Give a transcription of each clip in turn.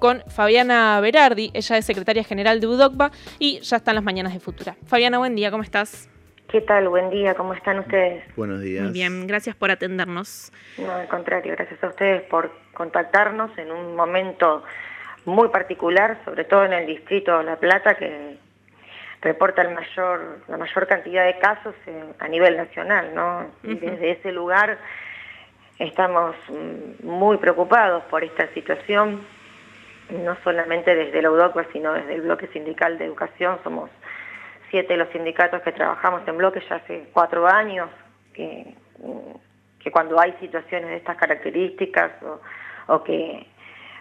con Fabiana Berardi, ella es secretaria general de UDOCPA y ya está en las mañanas de Futura. Fabiana, buen día, ¿cómo estás? ¿Qué tal? Buen día, ¿cómo están ustedes? Buenos días. Muy bien, gracias por atendernos. No, al contrario, gracias a ustedes por contactarnos en un momento muy particular, sobre todo en el distrito de La Plata, que reporta el mayor, la mayor cantidad de casos a nivel nacional, ¿no? Y desde ese lugar estamos mm, muy preocupados por esta situación no solamente desde la UDOCUA, sino desde el bloque sindical de educación. Somos siete los sindicatos que trabajamos en bloque ya hace cuatro años, que, que cuando hay situaciones de estas características o, que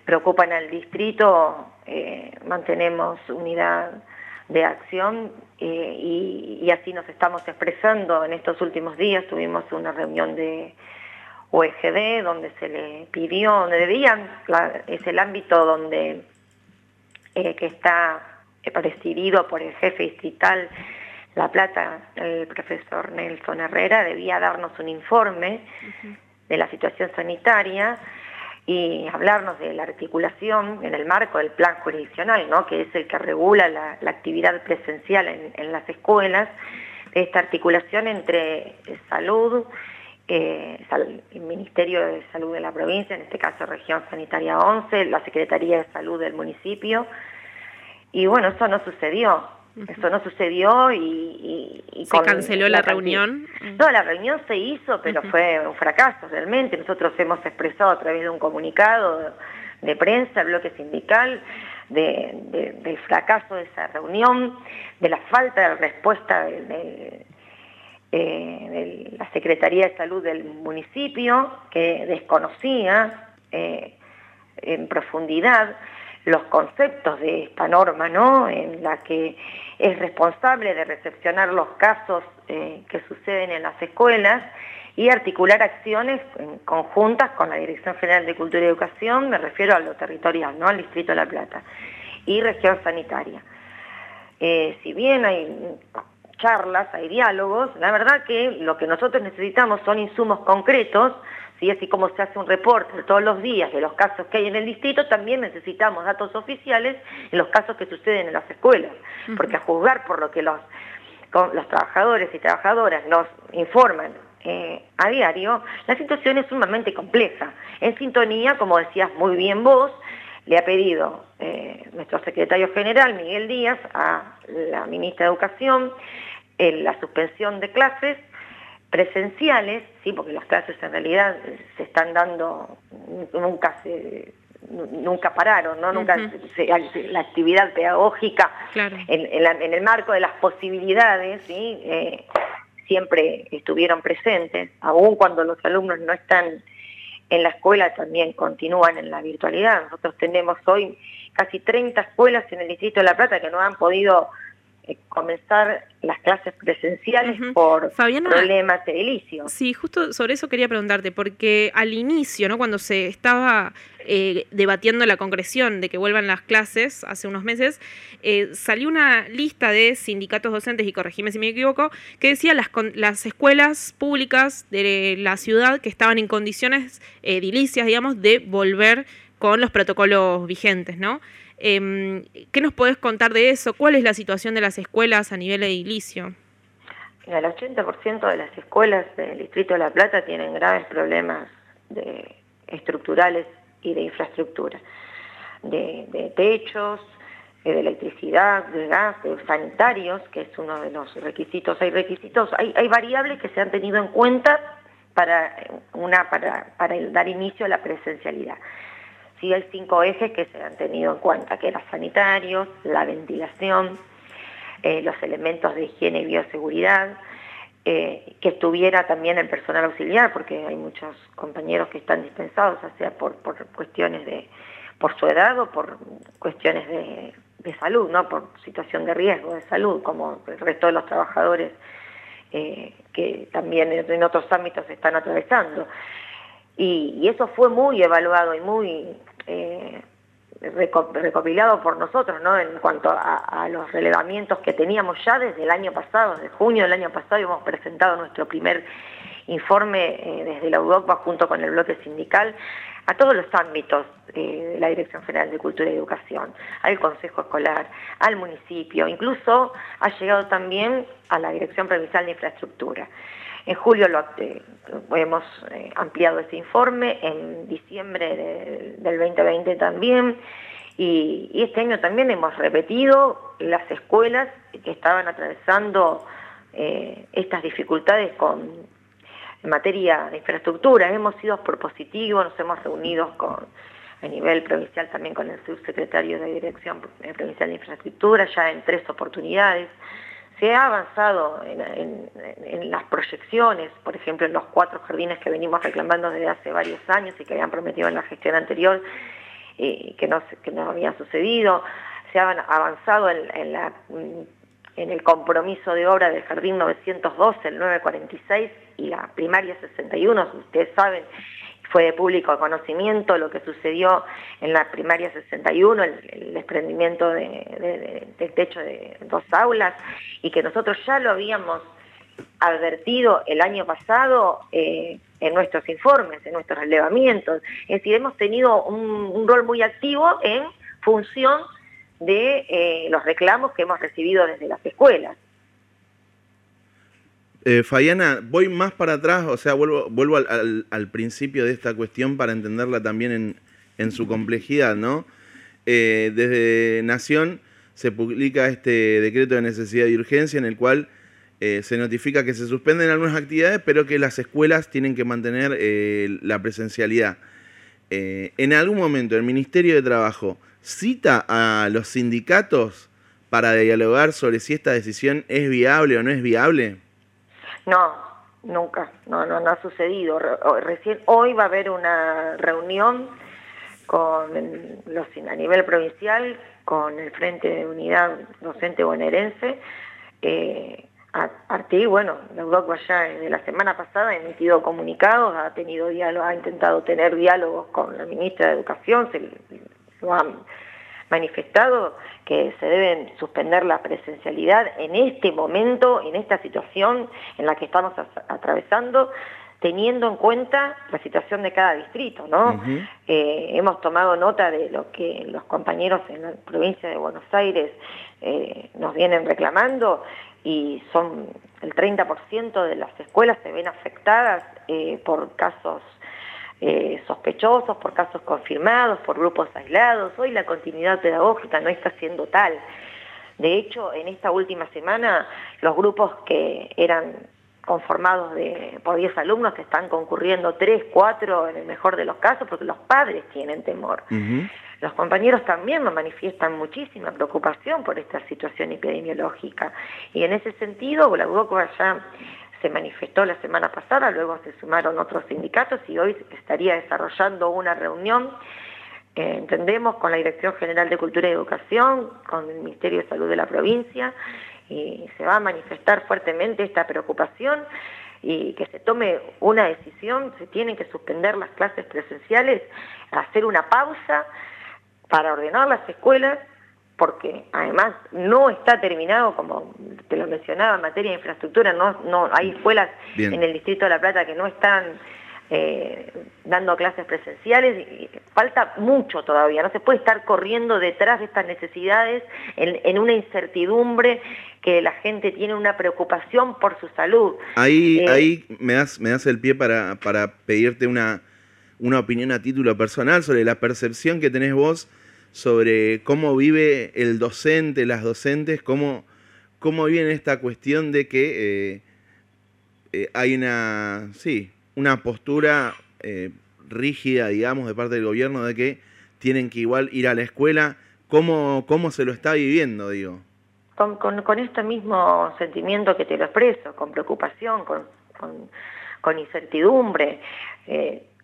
preocupan al distrito, eh, mantenemos unidad de acción eh, y, y así nos estamos expresando. En estos últimos días tuvimos una reunión de UEGD, donde se le pidió, donde debían, es el ámbito donde eh, que está presidido por el jefe distrital La Plata, el profesor Nelson Herrera, debía darnos un informe de la situación sanitaria y hablarnos de la articulación en el marco del plan jurisdiccional, ¿no? que es el que regula la, actividad presencial en, en, las escuelas, de esta articulación entre salud, eh, el Ministerio de Salud de la provincia, en este caso Región Sanitaria 11, la Secretaría de Salud del municipio, y bueno, eso no sucedió. Eso no sucedió y... ¿Se canceló la, reunión? No, la reunión se hizo, pero fue un fracaso realmente. Nosotros hemos expresado a través de un comunicado de prensa, bloque sindical, del fracaso de esa reunión, de la falta de respuesta de, eh, la Secretaría de Salud del municipio, que desconocía eh, en profundidad los conceptos de esta norma, ¿no? En la que es responsable de recepcionar los casos eh, que suceden en las escuelas y articular acciones conjuntas con la Dirección General de Cultura y Educación, me refiero a lo territorial, ¿no? Al Distrito de La Plata, y región sanitaria. si bien hay charlas, hay diálogos. La verdad que lo que nosotros necesitamos son insumos concretos, ¿sí? así como se hace un reporte todos los días de los casos que hay en el distrito, también necesitamos datos oficiales en los casos que suceden en las escuelas, porque a juzgar por lo que los, los trabajadores y trabajadoras nos informan eh, a diario, la situación es sumamente compleja. En sintonía, como decías muy bien vos, le ha pedido eh, nuestro secretario general, Miguel Díaz, a la ministra de Educación, la suspensión de clases presenciales, sí, porque las clases en realidad se están dando, nunca se nunca pararon, ¿no? Nunca la actividad pedagógica en, el marco de las posibilidades, ¿sí? Eh, siempre estuvieron presentes, aun cuando los alumnos no están en la escuela también continúan en la virtualidad. Nosotros tenemos hoy casi 30 escuelas en el Distrito de La Plata que no han podido eh, comenzar las clases presenciales por problemas edilicios. Sí, justo sobre eso quería preguntarte, porque al inicio, ¿no? cuando se estaba eh, debatiendo la concreción de que vuelvan las clases hace unos meses, eh, salió una lista de sindicatos docentes, y corregime si me equivoco, que decía las, las escuelas públicas de la ciudad que estaban en condiciones edilicias, digamos, de volver con los protocolos vigentes, ¿no? Em, ¿Qué nos podés contar de eso? ¿Cuál es la situación de las escuelas a nivel edilicio? El 80% de las escuelas del Distrito de La Plata tienen graves problemas de, estructurales y de infraestructura, de, techos, de electricidad, de gas, de sanitarios, que es uno de los requisitos. Hay requisitos, hay, hay variables que se han tenido en cuenta para, una, para, para dar inicio a la presencialidad sí hay cinco ejes que se han tenido en cuenta, que eran sanitarios, la ventilación, eh, los elementos de higiene y bioseguridad, eh, que estuviera también el personal auxiliar, porque hay muchos compañeros que están dispensados, ya sea por, cuestiones de, por su edad o por cuestiones de, salud, ¿no? por situación de riesgo de salud, como el resto de los trabajadores eh, que también en otros ámbitos están atravesando. y, eso fue muy evaluado y muy eh, recopilado por nosotros, ¿no? En cuanto a, los relevamientos que teníamos ya desde el año pasado, desde junio del año pasado, hemos presentado nuestro primer informe eh, desde la Europa junto con el bloque sindical a todos los ámbitos de la Dirección General de Cultura y Educación, al Consejo Escolar, al municipio, incluso ha llegado también a la Dirección Provincial de Infraestructura. En julio lo, eh, hemos eh, ampliado ese informe, en diciembre del 2020 también, y, este año también hemos repetido las escuelas que estaban atravesando eh, estas dificultades con en materia de infraestructura. Hemos sido propositivos, nos hemos reunido con a nivel provincial también con el subsecretario de Dirección Provincial de Infraestructura, ya en tres oportunidades. Se ha avanzado en, las proyecciones, por ejemplo, en los cuatro jardines que venimos reclamando desde hace varios años y que habían prometido en la gestión anterior, eh, que, no, que no había sucedido. Se ha avanzado en, en el compromiso de obra del Jardín 912, el 946 y la primaria 61. Ustedes saben fue de público conocimiento lo que sucedió en la primaria 61, el, desprendimiento del techo de dos aulas, y que nosotros ya lo habíamos advertido el año pasado eh, en nuestros informes, en nuestros relevamientos. Es decir, hemos tenido un, rol muy activo en función de eh, los reclamos que hemos recibido desde las escuelas. Eh, Fayana, voy más para atrás, o sea, vuelvo, al, principio de esta cuestión para entenderla también en, su complejidad, ¿no? Eh, desde Nación se publica este decreto de necesidad y urgencia en el cual eh, se notifica que se suspenden algunas actividades, pero que las escuelas tienen que mantener la presencialidad. en algún momento el Ministerio de Trabajo cita a los sindicatos para dialogar sobre si esta decisión es viable o no es viable. No, nunca, no, no, ha sucedido. Recién hoy va a haber una reunión con los a nivel provincial con el Frente de Unidad Docente Bonaerense. Eh, Arti, bueno, la UDOC ya de la semana pasada ha emitido comunicados, ha tenido diálogo, ha intentado tener diálogos con la ministra de Educación, se lo han manifestado que se deben suspender la presencialidad en este momento, en esta situación en la que estamos atravesando, teniendo en cuenta la situación de cada distrito, ¿no? Eh, hemos tomado nota de lo que los compañeros en la provincia de Buenos Aires eh, nos vienen reclamando y son el 30% de las escuelas se ven afectadas eh, por casos eh, sospechosos, por casos confirmados, por grupos aislados. Hoy la continuidad pedagógica no está siendo tal. De hecho, en esta última semana, los grupos que eran conformados de, por 10 alumnos están concurriendo 3, 4 en el mejor de los casos, porque los padres tienen temor. Los compañeros también nos manifiestan muchísima preocupación por esta situación epidemiológica. Y en ese sentido, la UDOCO ya se manifestó la semana pasada, luego se sumaron otros sindicatos y hoy estaría desarrollando una reunión, eh, entendemos, con la Dirección General de Cultura y Educación, con el Ministerio de Salud de la provincia, y se va a manifestar fuertemente esta preocupación y que se tome una decisión, se tienen que suspender las clases presenciales, hacer una pausa para ordenar las escuelas porque además no está terminado, como te lo mencionaba, en materia de infraestructura, no, no hay escuelas en el Distrito de La Plata que no están eh, dando clases presenciales, y falta mucho todavía, no se puede estar corriendo detrás de estas necesidades en, una incertidumbre que la gente tiene una preocupación por su salud. Ahí, eh, ahí me, das, me das el pie para, para pedirte una, una opinión a título personal sobre la percepción que tenés vos sobre cómo vive el docente, las docentes, cómo, cómo viene esta cuestión de que eh, eh, hay una, sí, una postura eh, rígida, digamos, de parte del gobierno de que tienen que igual ir a la escuela. ¿Cómo, cómo se lo está viviendo, digo? Con, con, este mismo sentimiento que te lo expreso, con preocupación, con, con, incertidumbre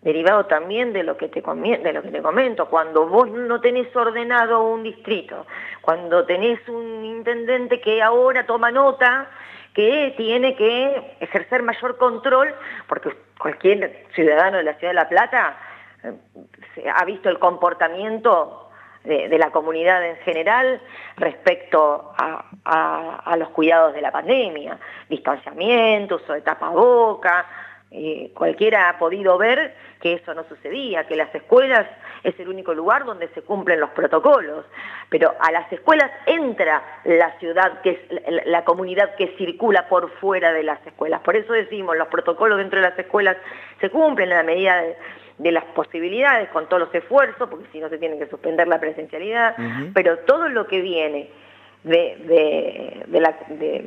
derivado también de lo que te de lo que te comento, cuando vos no tenés ordenado un distrito, cuando tenés un intendente que ahora toma nota que tiene que ejercer mayor control, porque cualquier ciudadano de la ciudad de La Plata eh, ha visto el comportamiento de, la comunidad en general respecto a, los cuidados de la pandemia, distanciamiento, uso de tapaboca, eh, cualquiera ha podido ver que eso no sucedía, que las escuelas es el único lugar donde se cumplen los protocolos, pero a las escuelas entra la ciudad, que es la comunidad que circula por fuera de las escuelas. Por eso decimos, los protocolos dentro de las escuelas se cumplen en la medida de, las posibilidades, con todos los esfuerzos, porque si no se tiene que suspender la presencialidad, pero todo lo que viene de,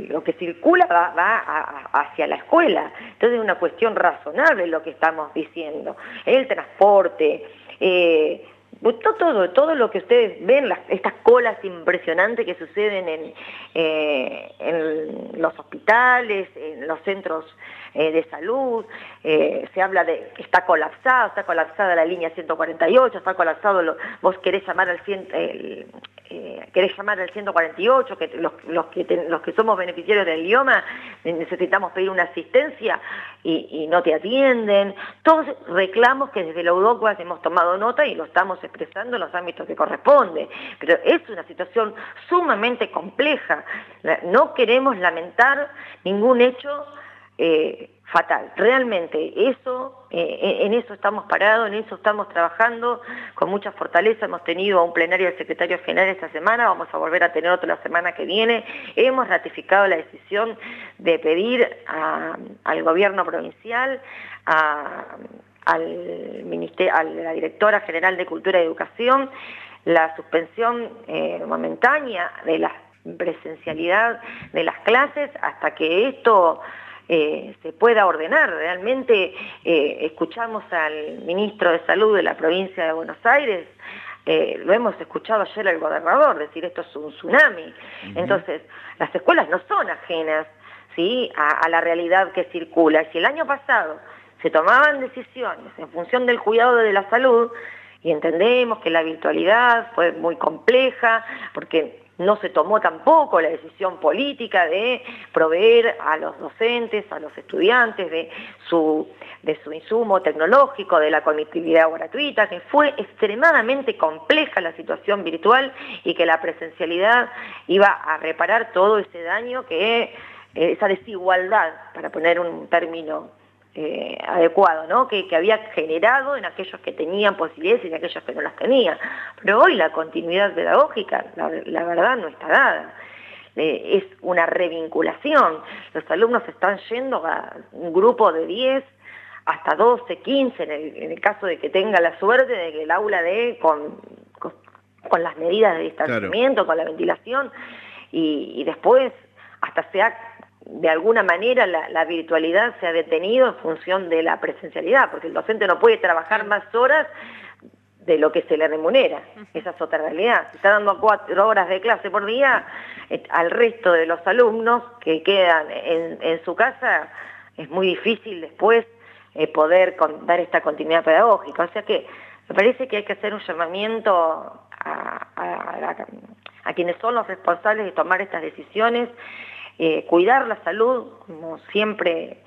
lo que circula va, hacia la escuela. Entonces es una cuestión razonable lo que estamos diciendo. El transporte, eh, todo, todo lo que ustedes ven, estas colas impresionantes que suceden en, eh, en los hospitales, en los centros eh, de salud, eh, se habla de está colapsado, está colapsada la línea 148, está colapsado, vos querés llamar al querés llamar al 148, que los, los, que los que somos beneficiarios del idioma necesitamos pedir una asistencia y, no te atienden, todos reclamos que desde la UDOCUAS hemos tomado nota y lo estamos expresando los ámbitos que corresponde, pero es una situación sumamente compleja, no queremos lamentar ningún hecho eh, fatal. Realmente eso, eh, en eso estamos parados, en eso estamos trabajando con mucha fortaleza. Hemos tenido un plenario del secretario general esta semana, vamos a volver a tener otro la semana que viene. Hemos ratificado la decisión de pedir al gobierno provincial, a la directora general de Cultura y Educación, la suspensión eh, momentánea de la presencialidad de las clases hasta que esto eh, se pueda ordenar. Realmente eh, escuchamos al ministro de Salud de la provincia de Buenos Aires, eh, lo hemos escuchado ayer al gobernador decir esto es un tsunami. Entonces, las escuelas no son ajenas ¿sí? A, a, la realidad que circula. Si el año pasado se tomaban decisiones en función del cuidado de la salud, y entendemos que la virtualidad fue muy compleja, porque no se tomó tampoco la decisión política de proveer a los docentes, a los estudiantes de su, de su insumo tecnológico, de la conectividad gratuita, que fue extremadamente compleja la situación virtual y que la presencialidad iba a reparar todo ese daño que eh, esa desigualdad, para poner un término eh, adecuado, ¿no? Que, había generado en aquellos que tenían posibilidades y en aquellos que no las tenían. Pero hoy la continuidad pedagógica, la, verdad, no está dada. Eh, es una revinculación. Los alumnos están yendo a un grupo de 10 hasta 12, 15, en el, caso de que tenga la suerte de que el aula de con, con, las medidas de distanciamiento, con la ventilación, y, y después hasta se ha de alguna manera la, virtualidad se ha detenido en función de la presencialidad, porque el docente no puede trabajar más horas de lo que se le remunera. Esa es otra realidad. Si está dando cuatro horas de clase por día, eh, al resto de los alumnos que quedan en, su casa, es muy difícil después eh, poder dar esta continuidad pedagógica. O sea que me parece que hay que hacer un llamamiento a quienes son los responsables de tomar estas decisiones eh, cuidar la salud, como siempre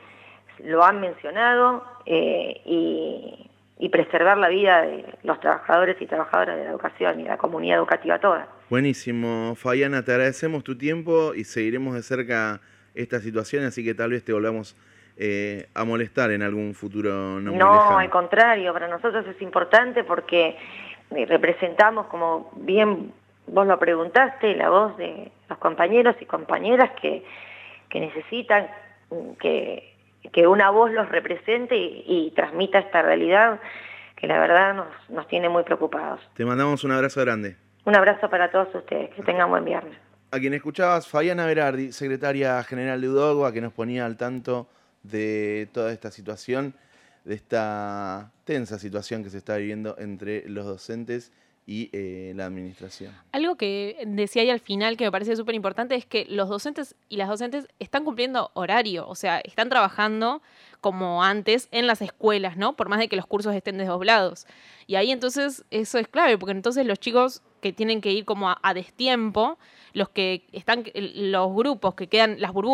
lo han mencionado, eh, y, preservar la vida de los trabajadores y trabajadoras de la educación y la comunidad educativa toda. Buenísimo, Fayana, te agradecemos tu tiempo y seguiremos de cerca esta situación, así que tal vez te volvamos eh, a molestar en algún futuro no No, al contrario, para nosotros es importante porque representamos, como bien vos lo preguntaste, la voz de los compañeros y compañeras que, necesitan que, una voz los represente y, transmita esta realidad que la verdad nos, nos tiene muy preocupados. Te mandamos un abrazo grande. Un abrazo para todos ustedes, que tengan buen viernes. A quien escuchabas, Fabiana Berardi, secretaria general de UDOGUA, que nos ponía al tanto de toda esta situación, de esta tensa situación que se está viviendo entre los docentes y eh, la administración. Algo que decía ahí al final que me parece súper importante es que los docentes y las docentes están cumpliendo horario, o sea, están trabajando como antes en las escuelas, ¿no? Por más de que los cursos estén desdoblados. Y ahí entonces eso es clave, porque entonces los chicos que tienen que ir como a, destiempo, los que están, los grupos que quedan, las burbujas,